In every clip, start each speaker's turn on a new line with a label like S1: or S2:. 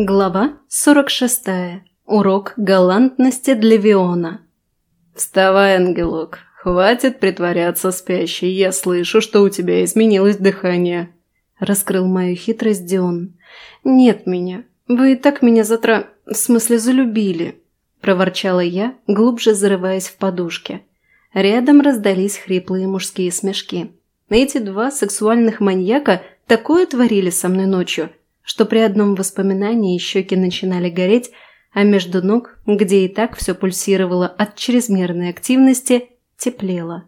S1: Глава 46. Урок галантности для Виона.
S2: «Вставай, ангелок. Хватит притворяться спящей. Я слышу, что у тебя изменилось дыхание».
S1: Раскрыл мою хитрость Дион. «Нет меня. Вы и так меня затра... в смысле залюбили», – проворчала я, глубже зарываясь в подушке. Рядом раздались хриплые мужские смешки. Эти два сексуальных маньяка такое творили со мной ночью – что при одном воспоминании щеки начинали гореть, а между ног, где и так все пульсировало от чрезмерной активности, теплело.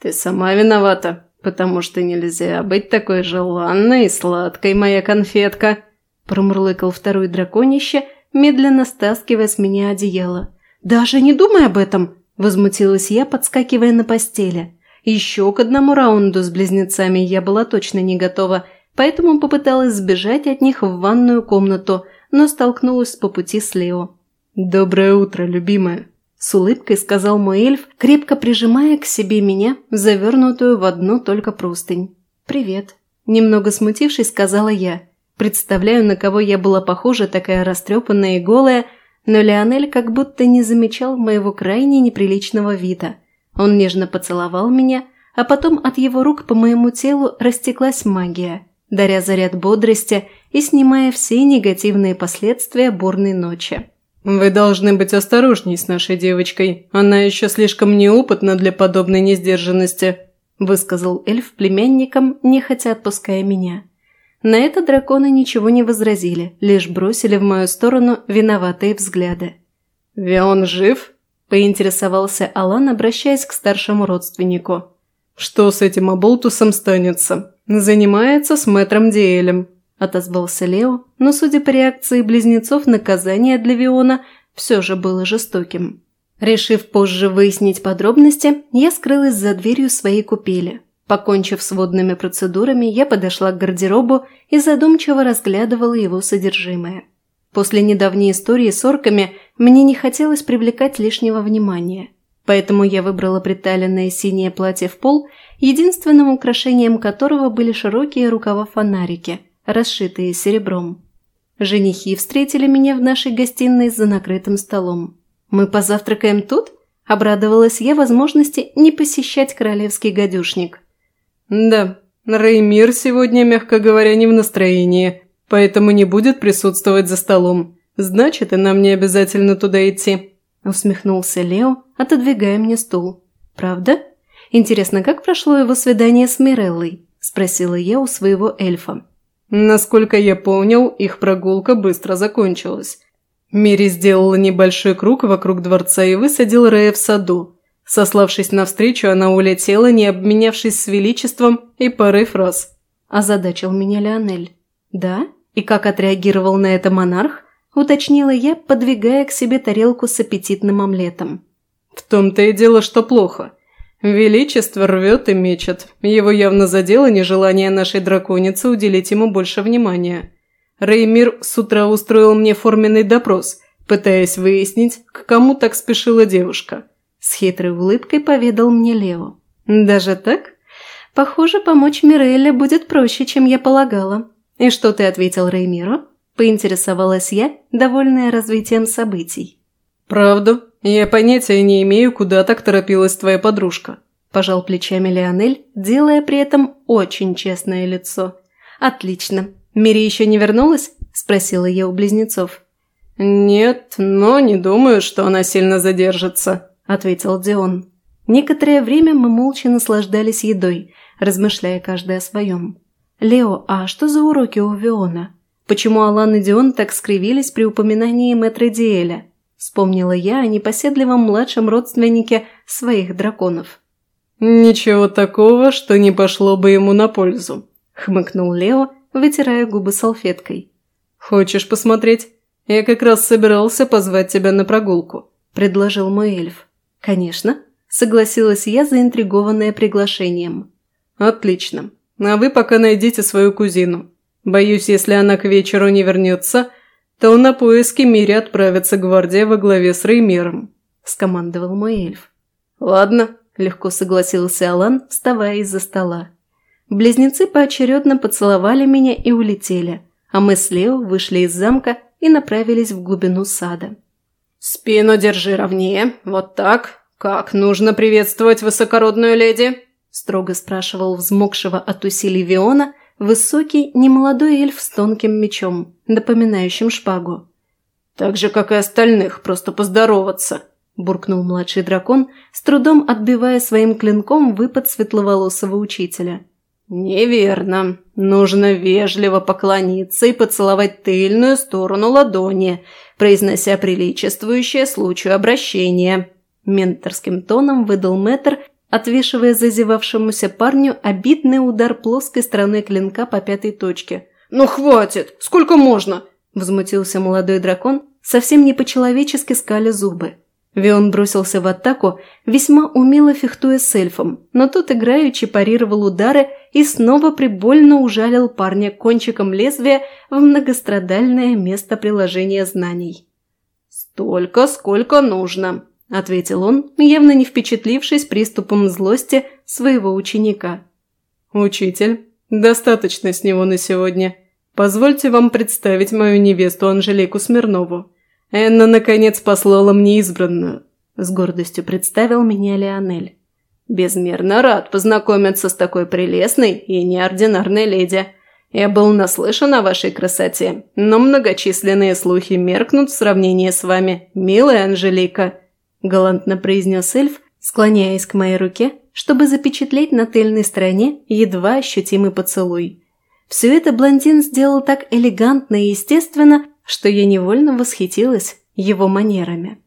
S2: «Ты сама виновата, потому что нельзя быть такой желанной и сладкой, моя конфетка!»
S1: промурлыкал второй драконище, медленно стаскивая с меня одеяло. «Даже не думай об этом!» – возмутилась я, подскакивая на постели. Еще к одному раунду с близнецами я была точно не готова – поэтому попыталась сбежать от них в ванную комнату, но столкнулась по пути с Лео.
S2: «Доброе утро, любимая!» – с улыбкой сказал мой эльф, крепко прижимая к себе меня, завернутую в одну только простынь.
S1: «Привет!» – немного смутившись, сказала я. Представляю, на кого я была похожа, такая растрепанная и голая, но Леонель как будто не замечал моего крайне неприличного вида. Он нежно поцеловал меня, а потом от его рук по моему телу растеклась магия – даря заряд бодрости и снимая все негативные последствия бурной ночи.
S2: «Вы должны быть осторожней с нашей девочкой. Она еще слишком неопытна для подобной несдержанности», – высказал эльф племянникам, нехотя отпуская меня.
S1: На это драконы ничего не возразили, лишь бросили в мою сторону виноватые взгляды.
S2: «Вион жив?»
S1: – поинтересовался Алан, обращаясь к старшему родственнику.
S2: «Что с этим оболтусом станется?» «Занимается с мэтром Диэлем», – отозвался Лео, но, судя по реакции близнецов, наказание для Виона все же было жестоким.
S1: Решив позже выяснить подробности, я скрылась за дверью своей купели. Покончив с водными процедурами, я подошла к гардеробу и задумчиво разглядывала его содержимое. После недавней истории с орками мне не хотелось привлекать лишнего внимания, поэтому я выбрала приталенное синее платье в пол – единственным украшением которого были широкие рукава-фонарики, расшитые серебром. Женихи встретили меня в нашей гостиной за накрытым столом. «Мы позавтракаем тут?» – обрадовалась я возможности не посещать королевский гадюшник.
S2: «Да, Реймир сегодня, мягко говоря, не в настроении, поэтому не будет присутствовать за столом. Значит, и нам не обязательно туда идти», –
S1: усмехнулся Лео, отодвигая мне стул. «Правда?» Интересно, как прошло его свидание с Миреллой?» – спросила я у своего эльфа.
S2: Насколько я понял, их прогулка быстро закончилась. Мири сделала небольшой круг вокруг дворца и высадил Рея в саду. Сославшись на встречу, она улетела, не обменявшись с величеством и парой фраз.
S1: Озадачил меня Леонель. «Да? И как отреагировал на это монарх?» – уточнила я, подвигая к себе тарелку с аппетитным омлетом.
S2: «В том-то и дело, что плохо. Величество рвет и мечет. Его явно задело нежелание нашей драконицы уделить ему больше внимания. Реймир с утра устроил мне форменный допрос, пытаясь выяснить, к кому так спешила девушка.
S1: С хитрой улыбкой поведал мне Лео. «Даже так? Похоже, помочь Мирелле будет проще, чем я полагала. И что ты ответил Реймиру?» Поинтересовалась я, довольная развитием событий.
S2: «Правду», «Я понятия не имею, куда так торопилась твоя подружка», –
S1: пожал плечами Леонель, делая при этом очень честное лицо. «Отлично. Мири еще не вернулась?» – спросила я у близнецов.
S2: «Нет, но не думаю, что она сильно задержится», – ответил Дион.
S1: Некоторое время мы молча наслаждались едой, размышляя каждый о своем. «Лео, а что за уроки у Виона? Почему Алан и Дион так скривились при упоминании мэтра Диэля?» Вспомнила я о непоседливом младшем родственнике своих драконов.
S2: «Ничего такого, что не пошло бы ему на пользу», – хмыкнул Лео, вытирая губы салфеткой. «Хочешь посмотреть? Я как раз собирался позвать тебя на прогулку», – предложил мой эльф.
S1: «Конечно», – согласилась я, заинтригованная приглашением.
S2: «Отлично. А вы пока найдите свою кузину. Боюсь, если она к вечеру не вернется, то на поиски Мири отправится гвардия во главе с Реймером», – скомандовал мой эльф.
S1: «Ладно», – легко согласился Алан, вставая из-за стола. Близнецы поочередно поцеловали меня и улетели, а мы с Лео вышли из замка и направились в глубину сада.
S2: «Спину держи ровнее, вот так. Как нужно приветствовать высокородную леди?» – строго спрашивал взмокшего от усилий Виона высокий, немолодой эльф с тонким мечом, напоминающим шпагу.
S3: «Так же, как и остальных, просто поздороваться», – буркнул младший дракон, с трудом отбивая своим клинком выпад светловолосого учителя. «Неверно. Нужно вежливо поклониться и поцеловать тыльную сторону ладони, произнося приличествующее случаю обращение», – менторским тоном выдал мэтр, отвешивая зазевавшемуся парню обидный удар плоской стороной клинка по пятой точке.
S2: «Ну хватит! Сколько можно?»
S1: – возмутился молодой дракон, совсем не по-человечески скаля зубы. Вион бросился в атаку, весьма умело фехтуя с эльфом, но тот играючи парировал удары и снова прибольно ужалил парня кончиком лезвия в многострадальное место приложения знаний.
S3: «Столько, сколько нужно», – ответил он,
S1: явно не впечатлившись приступом злости своего ученика.
S2: «Учитель, достаточно с него на сегодня. Позвольте вам представить мою невесту Анжелику Смирнову. Энна, наконец, послала мне избранную», – с гордостью представил меня Леонель.
S3: «Безмерно рад познакомиться с такой прелестной и неординарной леди. Я был наслышан о вашей красоте, но многочисленные слухи меркнут в сравнении с вами, милая Анжелика», – галантно произнес эльф, склоняясь к моей руке, чтобы запечатлеть на тыльной стороне едва ощутимый поцелуй. Все это блондин сделал так элегантно и естественно, что я невольно восхитилась его манерами.